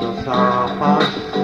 do sapato.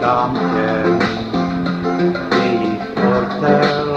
kamkiem i fortel.